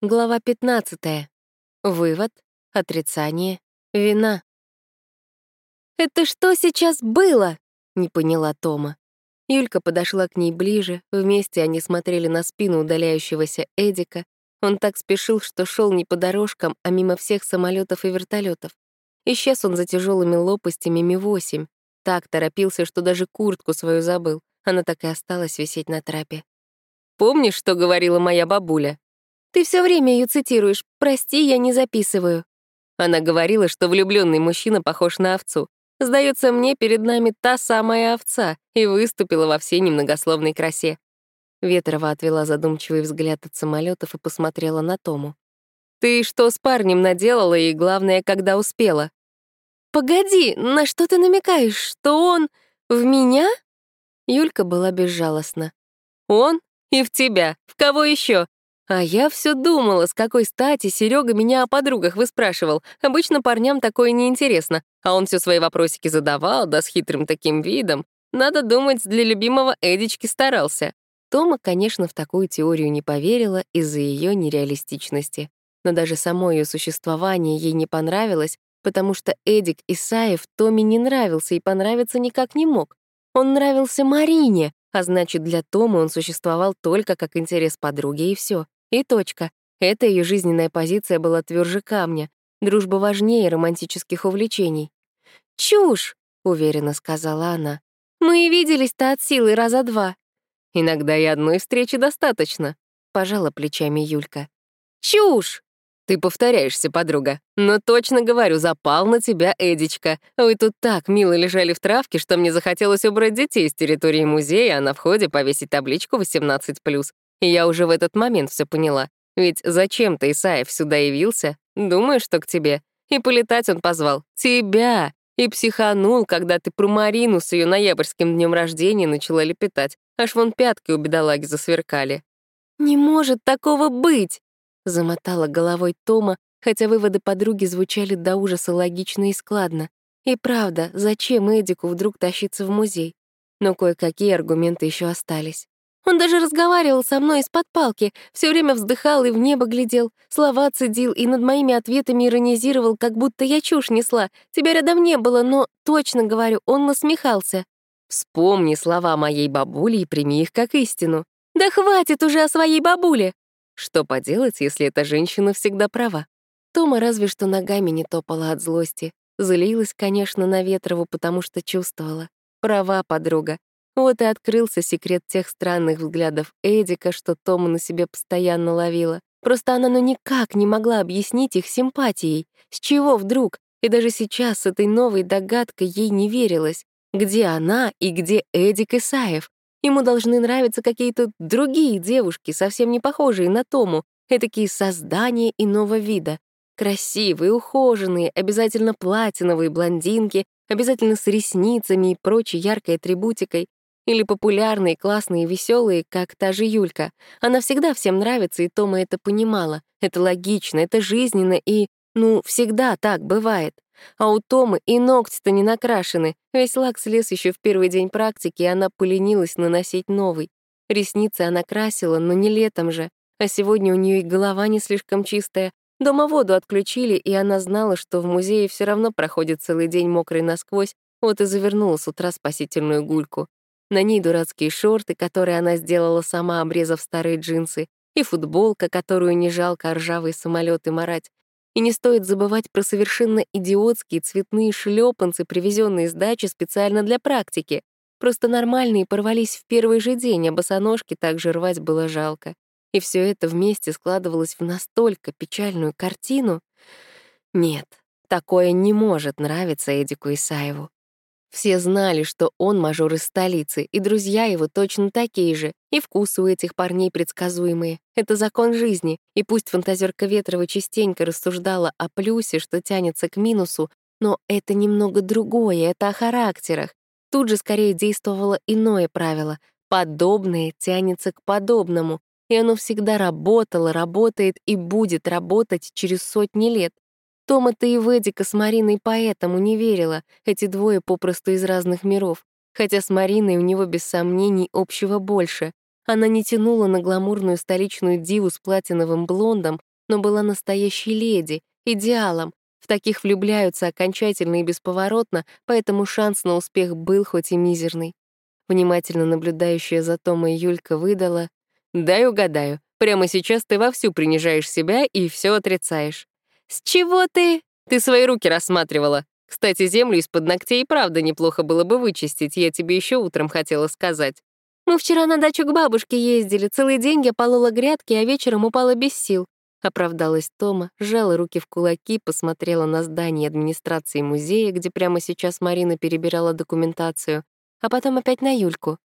Глава 15. Вывод, отрицание, вина. «Это что сейчас было?» — не поняла Тома. Юлька подошла к ней ближе, вместе они смотрели на спину удаляющегося Эдика. Он так спешил, что шел не по дорожкам, а мимо всех самолетов и вертолетов. Исчез он за тяжелыми лопастями Ми-8. Так торопился, что даже куртку свою забыл. Она так и осталась висеть на трапе. «Помнишь, что говорила моя бабуля?» Ты все время ее цитируешь. Прости, я не записываю. Она говорила, что влюбленный мужчина похож на овцу. Сдается мне, перед нами та самая овца, и выступила во всей немногословной красе. Ветрова отвела задумчивый взгляд от самолетов и посмотрела на Тому. «Ты что с парнем наделала, и, главное, когда успела?» «Погоди, на что ты намекаешь? Что он в меня?» Юлька была безжалостна. «Он? И в тебя. В кого еще? А я все думала, с какой стати Серега меня о подругах выспрашивал. Обычно парням такое неинтересно, а он все свои вопросики задавал, да с хитрым таким видом. Надо думать, для любимого Эдички старался. Тома, конечно, в такую теорию не поверила из-за ее нереалистичности. Но даже само ее существование ей не понравилось, потому что Эдик Исаев Томе не нравился и понравиться никак не мог. Он нравился Марине, а значит, для Томы он существовал только как интерес подруги, и все. И точка. Эта ее жизненная позиция была тверже камня. Дружба важнее романтических увлечений. «Чушь!» — уверенно сказала она. «Мы и виделись-то от силы раза два». «Иногда и одной встречи достаточно», — пожала плечами Юлька. «Чушь!» «Ты повторяешься, подруга. Но точно говорю, запал на тебя Эдичка. Вы тут так мило лежали в травке, что мне захотелось убрать детей с территории музея, а на входе повесить табличку 18+. И я уже в этот момент все поняла. Ведь зачем ты, Исаев, сюда явился? Думаю, что к тебе. И полетать он позвал. Тебя! И психанул, когда ты про Марину с ее ноябрьским днем рождения начала лепетать. Аж вон пятки у бедолаги засверкали. «Не может такого быть!» — замотала головой Тома, хотя выводы подруги звучали до ужаса логично и складно. И правда, зачем Эдику вдруг тащиться в музей? Но кое-какие аргументы еще остались. Он даже разговаривал со мной из-под палки, все время вздыхал и в небо глядел, слова цедил и над моими ответами иронизировал, как будто я чушь несла. Тебя рядом не было, но, точно говорю, он насмехался. Вспомни слова моей бабули и прими их как истину. Да хватит уже о своей бабуле! Что поделать, если эта женщина всегда права? Тома разве что ногами не топала от злости. Злилась, конечно, на Ветрову, потому что чувствовала. Права подруга. Вот и открылся секрет тех странных взглядов Эдика, что Тома на себе постоянно ловила. Просто она ну никак не могла объяснить их симпатией. С чего вдруг? И даже сейчас с этой новой догадкой ей не верилось. Где она и где Эдик Исаев? Ему должны нравиться какие-то другие девушки, совсем не похожие на Тому, этакие создания иного вида. Красивые, ухоженные, обязательно платиновые блондинки, обязательно с ресницами и прочей яркой атрибутикой. Или популярные, классные, веселые, как та же Юлька. Она всегда всем нравится, и Тома это понимала. Это логично, это жизненно, и, ну, всегда так бывает. А у Томы и ногти-то не накрашены. Весь лак слез еще в первый день практики, и она поленилась наносить новый. Ресницы она красила, но не летом же. А сегодня у нее и голова не слишком чистая. Дома воду отключили, и она знала, что в музее все равно проходит целый день мокрый насквозь, вот и завернула с утра спасительную гульку. На ней дурацкие шорты, которые она сделала сама, обрезав старые джинсы, и футболка, которую не жалко ржавые самолеты марать. И не стоит забывать про совершенно идиотские цветные шлепанцы, привезенные с дачи специально для практики. Просто нормальные порвались в первый же день, а босоножки также рвать было жалко. И все это вместе складывалось в настолько печальную картину. Нет, такое не может нравиться Эдику Исаеву. Все знали, что он мажор из столицы, и друзья его точно такие же, и вкусы у этих парней предсказуемые. Это закон жизни, и пусть фантазерка Ветрова частенько рассуждала о плюсе, что тянется к минусу, но это немного другое, это о характерах. Тут же скорее действовало иное правило — подобное тянется к подобному, и оно всегда работало, работает и будет работать через сотни лет. Тома-то и Ведика с Мариной поэтому не верила, эти двое попросту из разных миров. Хотя с Мариной у него без сомнений общего больше. Она не тянула на гламурную столичную диву с платиновым блондом, но была настоящей леди, идеалом. В таких влюбляются окончательно и бесповоротно, поэтому шанс на успех был хоть и мизерный. Внимательно наблюдающая за Томой Юлька выдала «Дай угадаю, прямо сейчас ты вовсю принижаешь себя и все отрицаешь». «С чего ты?» «Ты свои руки рассматривала. Кстати, землю из-под ногтей правда неплохо было бы вычистить, я тебе еще утром хотела сказать. Мы вчера на дачу к бабушке ездили, целый день я полола грядки, а вечером упала без сил. Оправдалась Тома, сжала руки в кулаки, посмотрела на здание администрации музея, где прямо сейчас Марина перебирала документацию, а потом опять на Юльку.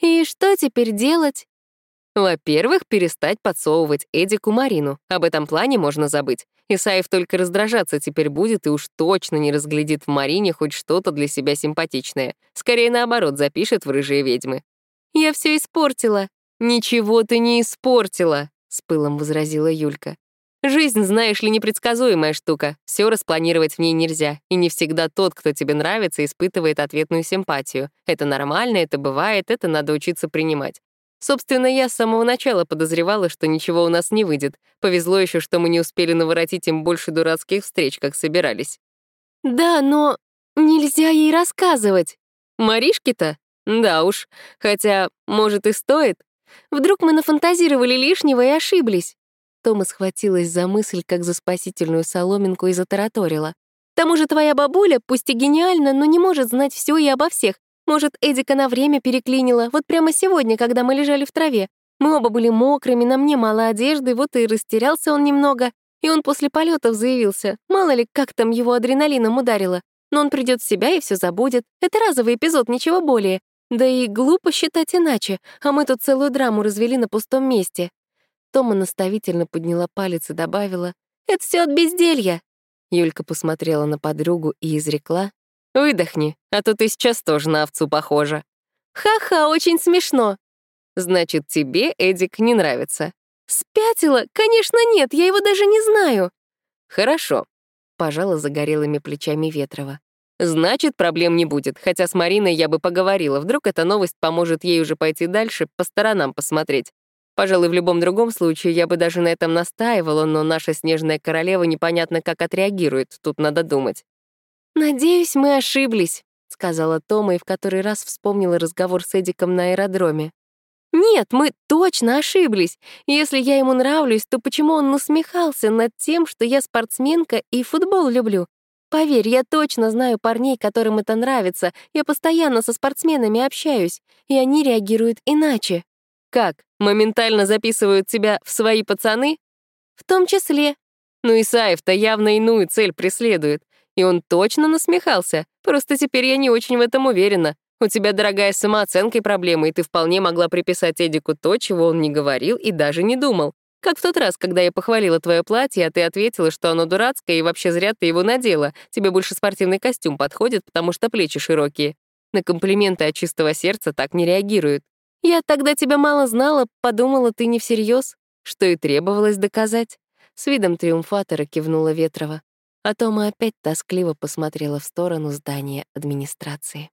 «И что теперь делать?» Во-первых, перестать подсовывать Эдику Марину. Об этом плане можно забыть. Исаев только раздражаться теперь будет и уж точно не разглядит в Марине хоть что-то для себя симпатичное. Скорее, наоборот, запишет в рыжие ведьмы. «Я все испортила». «Ничего ты не испортила», — с пылом возразила Юлька. «Жизнь, знаешь ли, непредсказуемая штука. Все распланировать в ней нельзя. И не всегда тот, кто тебе нравится, испытывает ответную симпатию. Это нормально, это бывает, это надо учиться принимать. Собственно, я с самого начала подозревала, что ничего у нас не выйдет. Повезло еще, что мы не успели наворотить им больше дурацких встреч, как собирались. Да, но нельзя ей рассказывать. Маришке-то? Да уж. Хотя, может, и стоит. Вдруг мы нафантазировали лишнего и ошиблись. Тома схватилась за мысль, как за спасительную соломинку, и затараторила. К тому же твоя бабуля, пусть и гениальна, но не может знать все и обо всех, может, Эдика на время переклинила, вот прямо сегодня, когда мы лежали в траве. Мы оба были мокрыми, на мне мало одежды, вот и растерялся он немного. И он после полетов заявился. Мало ли, как там его адреналином ударило. Но он придет в себя и все забудет. Это разовый эпизод, ничего более. Да и глупо считать иначе, а мы тут целую драму развели на пустом месте. Тома наставительно подняла палец и добавила, «Это все от безделья». Юлька посмотрела на подругу и изрекла, Выдохни, а то ты сейчас тоже на овцу похожа. Ха-ха, очень смешно. Значит, тебе Эдик не нравится. Спятила? Конечно, нет, я его даже не знаю. Хорошо, пожала загорелыми плечами Ветрова. Значит, проблем не будет, хотя с Мариной я бы поговорила. Вдруг эта новость поможет ей уже пойти дальше, по сторонам посмотреть. Пожалуй, в любом другом случае я бы даже на этом настаивала, но наша снежная королева непонятно как отреагирует, тут надо думать. «Надеюсь, мы ошиблись», — сказала Тома и в который раз вспомнила разговор с Эдиком на аэродроме. «Нет, мы точно ошиблись. Если я ему нравлюсь, то почему он насмехался над тем, что я спортсменка и футбол люблю? Поверь, я точно знаю парней, которым это нравится. Я постоянно со спортсменами общаюсь, и они реагируют иначе». «Как? Моментально записывают тебя в свои пацаны?» «В том числе». «Ну, Исаев-то явно иную цель преследует. И он точно насмехался. Просто теперь я не очень в этом уверена. У тебя, дорогая, с самооценкой проблемы, и ты вполне могла приписать Эдику то, чего он не говорил и даже не думал. Как в тот раз, когда я похвалила твое платье, а ты ответила, что оно дурацкое, и вообще зря ты его надела. Тебе больше спортивный костюм подходит, потому что плечи широкие. На комплименты от чистого сердца так не реагируют. Я тогда тебя мало знала, подумала, ты не всерьез, что и требовалось доказать. С видом триумфатора кивнула Ветрова. А Тома опять тоскливо посмотрела в сторону здания администрации.